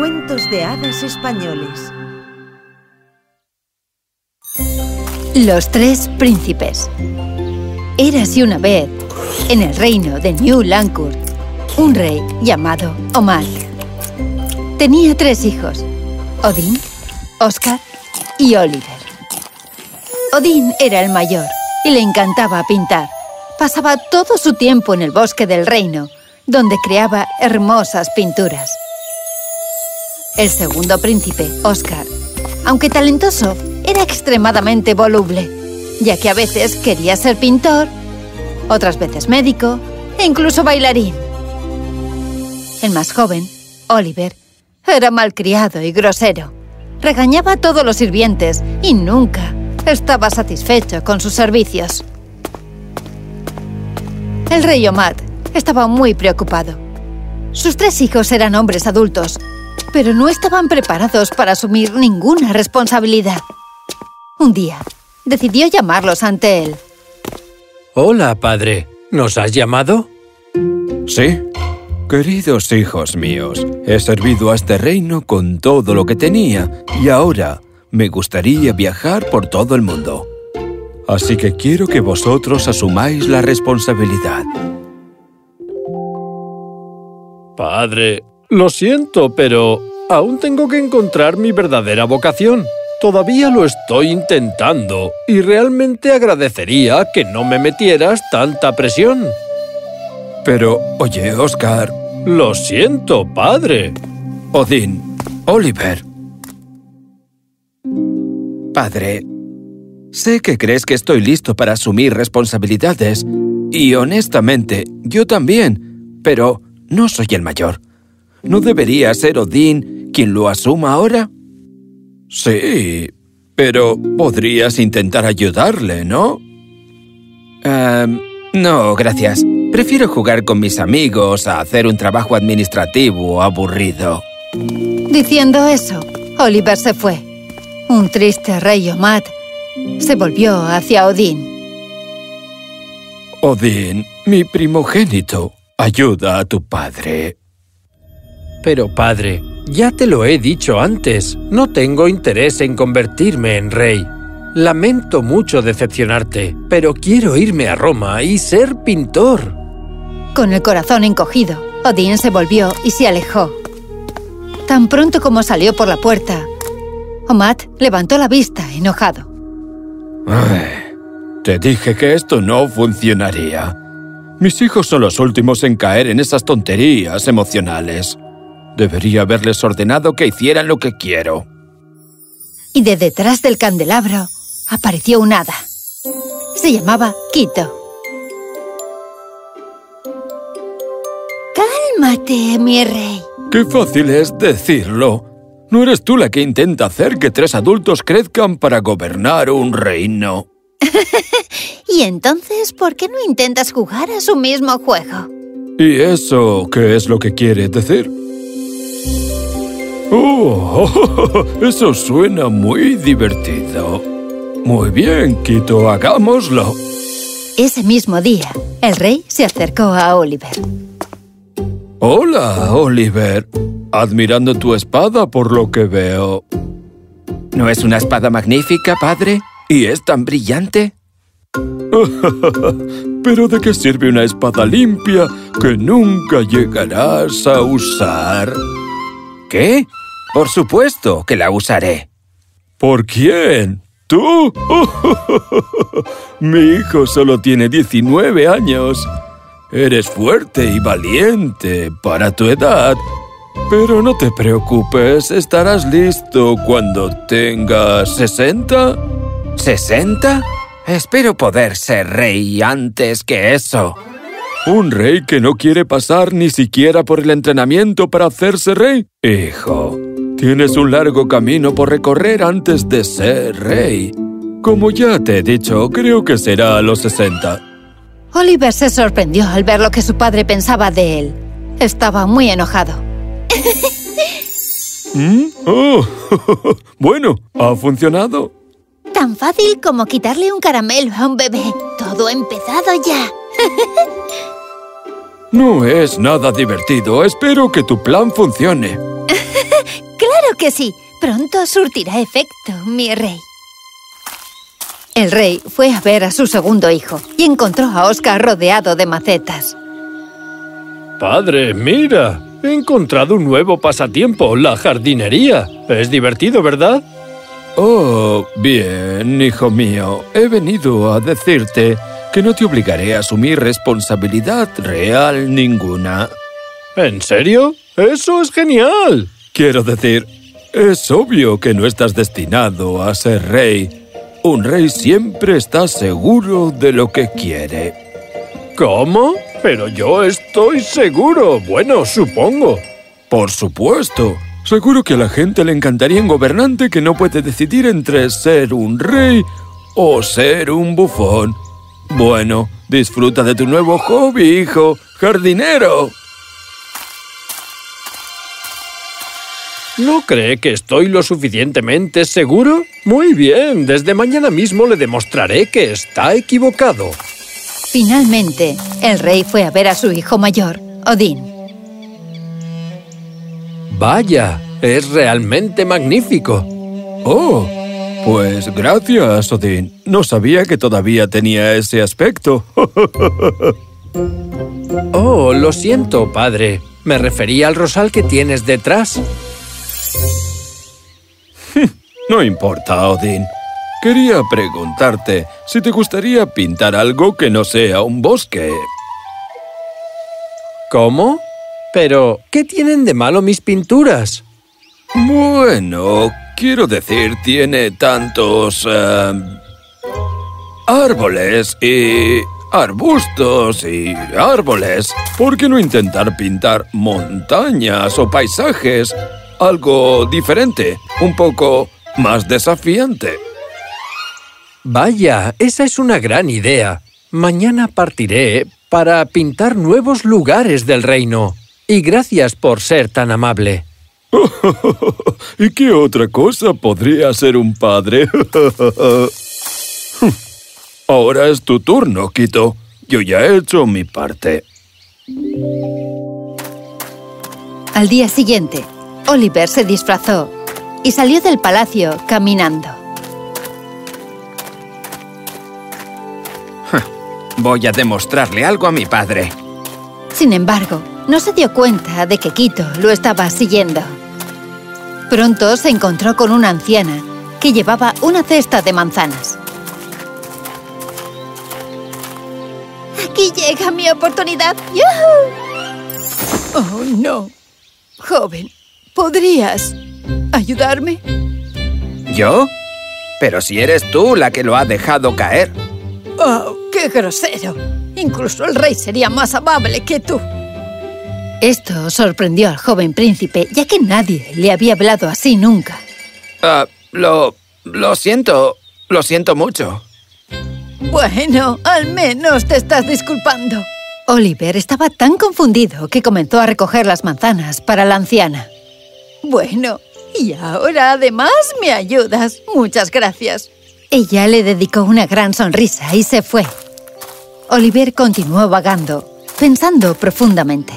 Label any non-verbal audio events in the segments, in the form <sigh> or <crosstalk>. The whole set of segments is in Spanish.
Cuentos de hadas españoles. Los tres príncipes. Érase una vez, en el reino de New Lancourt, un rey llamado Omar. Tenía tres hijos, Odín, Oscar y Oliver. Odín era el mayor y le encantaba pintar. Pasaba todo su tiempo en el bosque del reino, donde creaba hermosas pinturas. El segundo príncipe, Oscar, aunque talentoso, era extremadamente voluble, ya que a veces quería ser pintor, otras veces médico e incluso bailarín. El más joven, Oliver, era malcriado y grosero. Regañaba a todos los sirvientes y nunca estaba satisfecho con sus servicios. El rey Omad estaba muy preocupado. Sus tres hijos eran hombres adultos, pero no estaban preparados para asumir ninguna responsabilidad. Un día, decidió llamarlos ante él. Hola, padre. ¿Nos has llamado? Sí. Queridos hijos míos, he servido a este reino con todo lo que tenía y ahora me gustaría viajar por todo el mundo. Así que quiero que vosotros asumáis la responsabilidad. Padre, lo siento, pero aún tengo que encontrar mi verdadera vocación. Todavía lo estoy intentando y realmente agradecería que no me metieras tanta presión. Pero, oye, Oscar... Lo siento, padre. Odín, Oliver. Padre, sé que crees que estoy listo para asumir responsabilidades. Y honestamente, yo también. Pero no soy el mayor. ¿No debería ser Odín quien lo asuma ahora? Sí, pero podrías intentar ayudarle, ¿no? Em, no, gracias. Prefiero jugar con mis amigos a hacer un trabajo administrativo aburrido. Diciendo eso, Oliver se fue. Un triste rey Omad se volvió hacia Odín. Odín, mi primogénito, ayuda a tu padre. Pero padre, ya te lo he dicho antes, no tengo interés en convertirme en rey. Lamento mucho decepcionarte, pero quiero irme a Roma y ser pintor. Con el corazón encogido, Odín se volvió y se alejó. Tan pronto como salió por la puerta, Omat levantó la vista, enojado. Ay, te dije que esto no funcionaría. Mis hijos son los últimos en caer en esas tonterías emocionales. Debería haberles ordenado que hicieran lo que quiero. Y de detrás del candelabro apareció un hada. Se llamaba Quito. Cálmate, mi rey. ¡Qué fácil es decirlo! ¿No eres tú la que intenta hacer que tres adultos crezcan para gobernar un reino? <laughs> ¿Y entonces por qué no intentas jugar a su mismo juego? ¿Y eso qué es lo que quieres decir? ¡Oh! <laughs> Eso suena muy divertido. Muy bien, Quito, hagámoslo. Ese mismo día, el rey se acercó a Oliver. Hola, Oliver. Admirando tu espada por lo que veo. ¿No es una espada magnífica, padre? ¿Y es tan brillante? <laughs> ¿Pero de qué sirve una espada limpia que nunca llegarás a usar? ¿Qué? Por supuesto que la usaré. ¿Por quién? ¿Tú? <laughs> Mi hijo solo tiene 19 años. Eres fuerte y valiente para tu edad. Pero no te preocupes, estarás listo cuando tengas 60. ¿60? Espero poder ser rey antes que eso. ¿Un rey que no quiere pasar ni siquiera por el entrenamiento para hacerse rey? Hijo, tienes un largo camino por recorrer antes de ser rey. Como ya te he dicho, creo que será a los 60. Oliver se sorprendió al ver lo que su padre pensaba de él. Estaba muy enojado. ¿Mm? Oh, <laughs> bueno, ¿ha funcionado? Tan fácil como quitarle un caramelo a un bebé. Todo ha empezado ya. No es nada divertido. Espero que tu plan funcione. <laughs> Claro que sí. Pronto surtirá efecto, mi rey. El rey fue a ver a su segundo hijo y encontró a Oscar rodeado de macetas. Padre, mira. He encontrado un nuevo pasatiempo, la jardinería. Es divertido, ¿verdad? Oh, bien, hijo mío. He venido a decirte que no te obligaré a asumir responsabilidad real ninguna. ¿En serio? ¡Eso es genial! Quiero decir, es obvio que no estás destinado a ser rey. Un rey siempre está seguro de lo que quiere. ¿Cómo? Pero yo estoy seguro. Bueno, supongo. Por supuesto. Seguro que a la gente le encantaría un gobernante que no puede decidir entre ser un rey o ser un bufón. Bueno, disfruta de tu nuevo hobby, hijo. Jardinero. ¿No cree que estoy lo suficientemente seguro? Muy bien, desde mañana mismo le demostraré que está equivocado. Finalmente, el rey fue a ver a su hijo mayor, Odín. Vaya, es realmente magnífico. Oh, pues gracias, Odín. No sabía que todavía tenía ese aspecto. <laughs> oh, lo siento, padre. Me refería al rosal que tienes detrás. No importa, Odín. Quería preguntarte si te gustaría pintar algo que no sea un bosque. ¿Cómo? Pero, ¿qué tienen de malo mis pinturas? Bueno, quiero decir, tiene tantos... Em, árboles y arbustos y árboles. ¿Por qué no intentar pintar montañas o paisajes? Algo diferente, un poco más desafiante. Vaya, esa es una gran idea. Mañana partiré para pintar nuevos lugares del reino. Y gracias por ser tan amable. <laughs> ¿Y qué otra cosa podría ser un padre? <laughs> Ahora es tu turno, Quito. Yo ya he hecho mi parte. Al día siguiente, Oliver se disfrazó y salió del palacio caminando. Voy a demostrarle algo a mi padre. Sin embargo, no se dio cuenta de que Quito lo estaba siguiendo. Pronto se encontró con una anciana que llevaba una cesta de manzanas. ¡Aquí llega mi oportunidad! ¡Oh, no! Joven, ¿podrías ayudarme? ¿Yo? Pero si eres tú la que lo ha dejado caer. ¡Oh, qué grosero! Incluso el rey sería más amable que tú. Esto sorprendió al joven príncipe, ya que nadie le había hablado así nunca. Ah, lo... lo siento. Lo siento mucho. Bueno, al menos te estás disculpando. Oliver estaba tan confundido que comenzó a recoger las manzanas para la anciana. Bueno, y ahora además me ayudas. Muchas gracias. Ella le dedicó una gran sonrisa y se fue. Oliver continuó vagando, pensando profundamente.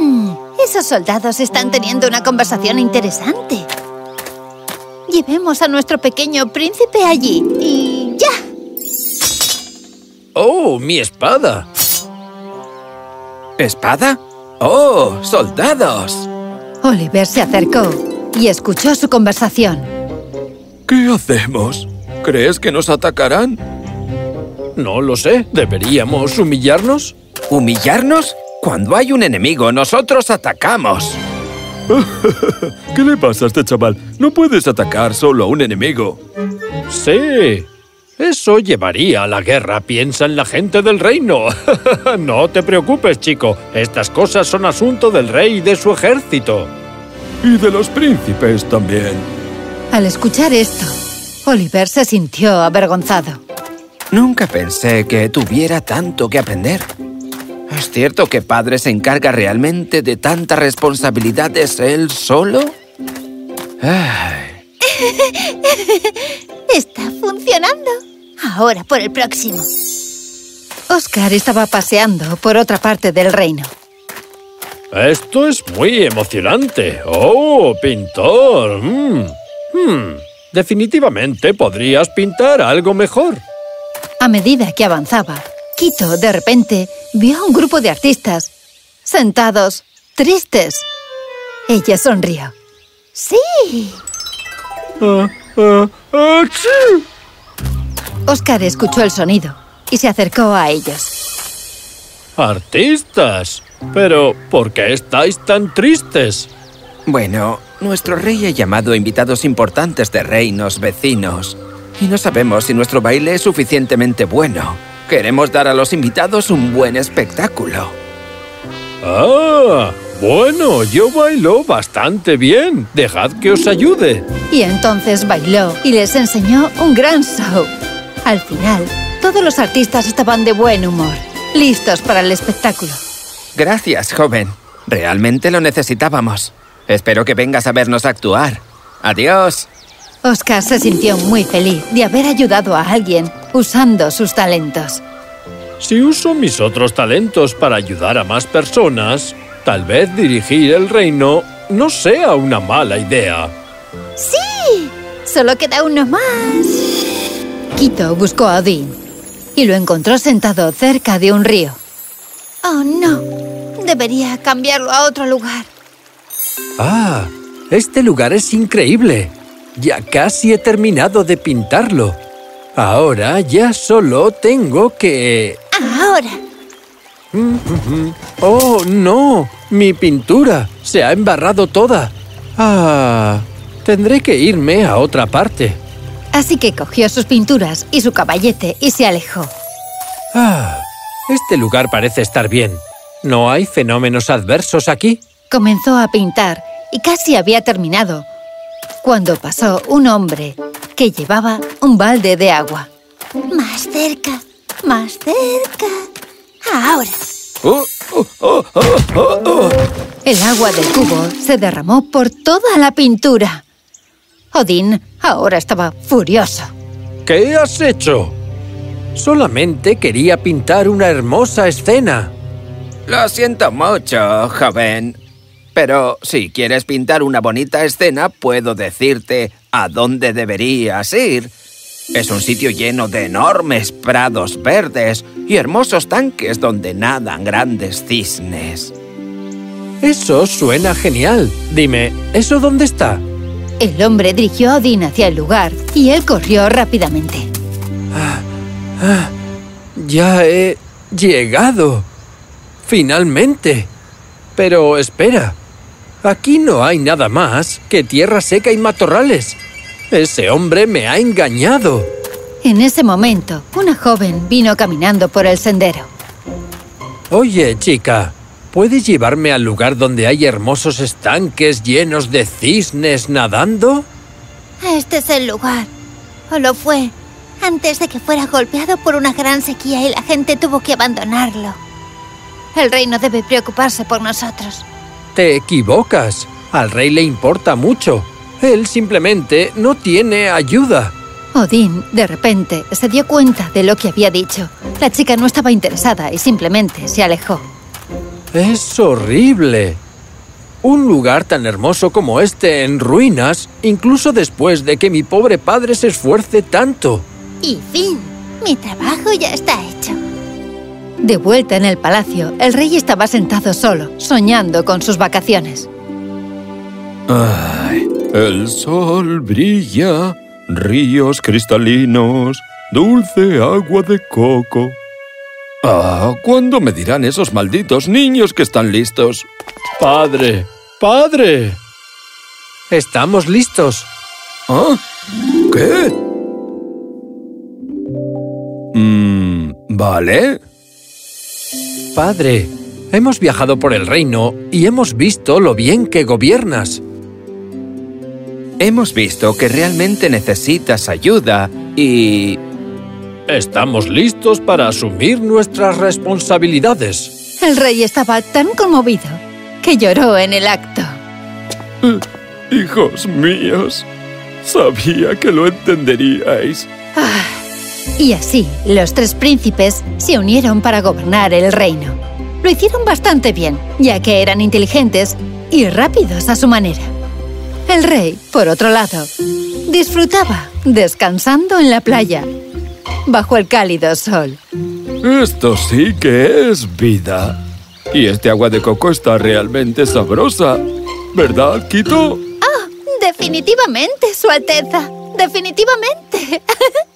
Hmm, esos soldados están teniendo una conversación interesante. Llevemos a nuestro pequeño príncipe allí y ya. ¡Oh, mi espada! ¿Espada? ¡Oh, soldados! Oliver se acercó y escuchó su conversación. ¿Qué hacemos? ¿Crees que nos atacarán? No lo sé. ¿Deberíamos humillarnos? ¿Humillarnos? Cuando hay un enemigo, nosotros atacamos. <laughs> ¿Qué le pasa a este chaval? No puedes atacar solo a un enemigo. Sí. Eso llevaría a la guerra. Piensa en la gente del reino. <laughs> no te preocupes, chico. Estas cosas son asunto del rey y de su ejército. Y de los príncipes también. Al escuchar esto, Oliver se sintió avergonzado. Nunca pensé que tuviera tanto que aprender. ¿Es cierto que padre se encarga realmente de tantas responsabilidades él solo? <laughs> Está funcionando. Ahora por el próximo. Oscar estaba paseando por otra parte del reino. Esto es muy emocionante. ¡Oh, pintor! Mm. Hmm. Definitivamente podrías pintar algo mejor. A medida que avanzaba, Quito, de repente, vio a un grupo de artistas sentados, tristes. Ella sonrió. ¡Sí! Ah. Oscar escuchó el sonido y se acercó a ellos. ¡Artistas! Pero, ¿por qué estáis tan tristes? Bueno, nuestro rey ha llamado a invitados importantes de reinos vecinos. Y no sabemos si nuestro baile es suficientemente bueno. Queremos dar a los invitados un buen espectáculo. ¡Ah! Bueno, yo bailo bastante bien. Dejad que os ayude. Y entonces bailó y les enseñó un gran show. Al final, todos los artistas estaban de buen humor, listos para el espectáculo. Gracias, joven. Realmente lo necesitábamos. Espero que vengas a vernos actuar. Adiós. Oscar se sintió muy feliz de haber ayudado a alguien usando sus talentos. Si uso mis otros talentos para ayudar a más personas, tal vez dirigir el reino no sea una mala idea. ¡Sí! Solo queda uno más. Quito buscó a Odín y lo encontró sentado cerca de un río. Oh, no. Debería cambiarlo a otro lugar. Ah, este lugar es increíble. Ya casi he terminado de pintarlo. Ahora ya solo tengo que... Ahora. ¡Oh, no! Mi pintura se ha embarrado toda. Ah, tendré que irme a otra parte. Así que cogió sus pinturas y su caballete y se alejó. Ah, este lugar parece estar bien. ¿No hay fenómenos adversos aquí? Comenzó a pintar y casi había terminado, cuando pasó un hombre que llevaba un balde de agua. Más cerca. Más cerca. Ahora. Oh, oh, oh, oh, oh, oh. El agua del cubo se derramó por toda la pintura. Odín ahora estaba furioso. ¿Qué has hecho? Solamente quería pintar una hermosa escena. Lo siento mucho, joven. Pero si quieres pintar una bonita escena, puedo decirte a dónde deberías ir. Es un sitio lleno de enormes prados verdes y hermosos tanques donde nadan grandes cisnes. Eso suena genial. Dime, ¿eso dónde está? El hombre dirigió a Odín hacia el lugar y él corrió rápidamente. Ya he llegado. Finalmente. Pero espera. Aquí no hay nada más que tierra seca y matorrales. Ese hombre me ha engañado. En ese momento, una joven vino caminando por el sendero. Oye, chica, ¿puedes llevarme al lugar donde hay hermosos estanques llenos de cisnes nadando? Este es el lugar. O lo fue. Antes de que fuera golpeado por una gran sequía y la gente tuvo que abandonarlo. El reino debe preocuparse por nosotros. Te equivocas. Al rey le importa mucho. Él simplemente no tiene ayuda. Odín, de repente, se dio cuenta de lo que había dicho. La chica no estaba interesada y simplemente se alejó. Es horrible. Un lugar tan hermoso como este en ruinas, incluso después de que mi pobre padre se esfuerce tanto. Y fin. Mi trabajo ya está hecho. De vuelta en el palacio, el rey estaba sentado solo, soñando con sus vacaciones. Ay, el sol brilla, ríos cristalinos, dulce agua de coco. Ah, ¿cuándo me dirán esos malditos niños que están listos? Padre, padre. Estamos listos. ¿Ah? ¿Qué? Mm, vale. Padre, hemos viajado por el reino y hemos visto lo bien que gobiernas. Hemos visto que realmente necesitas ayuda y... Estamos listos para asumir nuestras responsabilidades. El rey estaba tan conmovido que lloró en el acto. Hijos míos, sabía que lo entenderíais. Y así, los tres príncipes se unieron para gobernar el reino. Lo hicieron bastante bien, ya que eran inteligentes y rápidos a su manera. El rey, por otro lado, disfrutaba descansando en la playa, bajo el cálido sol. Esto sí que es vida. Y este agua de coco está realmente sabrosa. ¿Verdad, Quito? Definitivamente, Su Alteza. Definitivamente. <laughs>